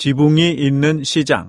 지붕이 있는 시장.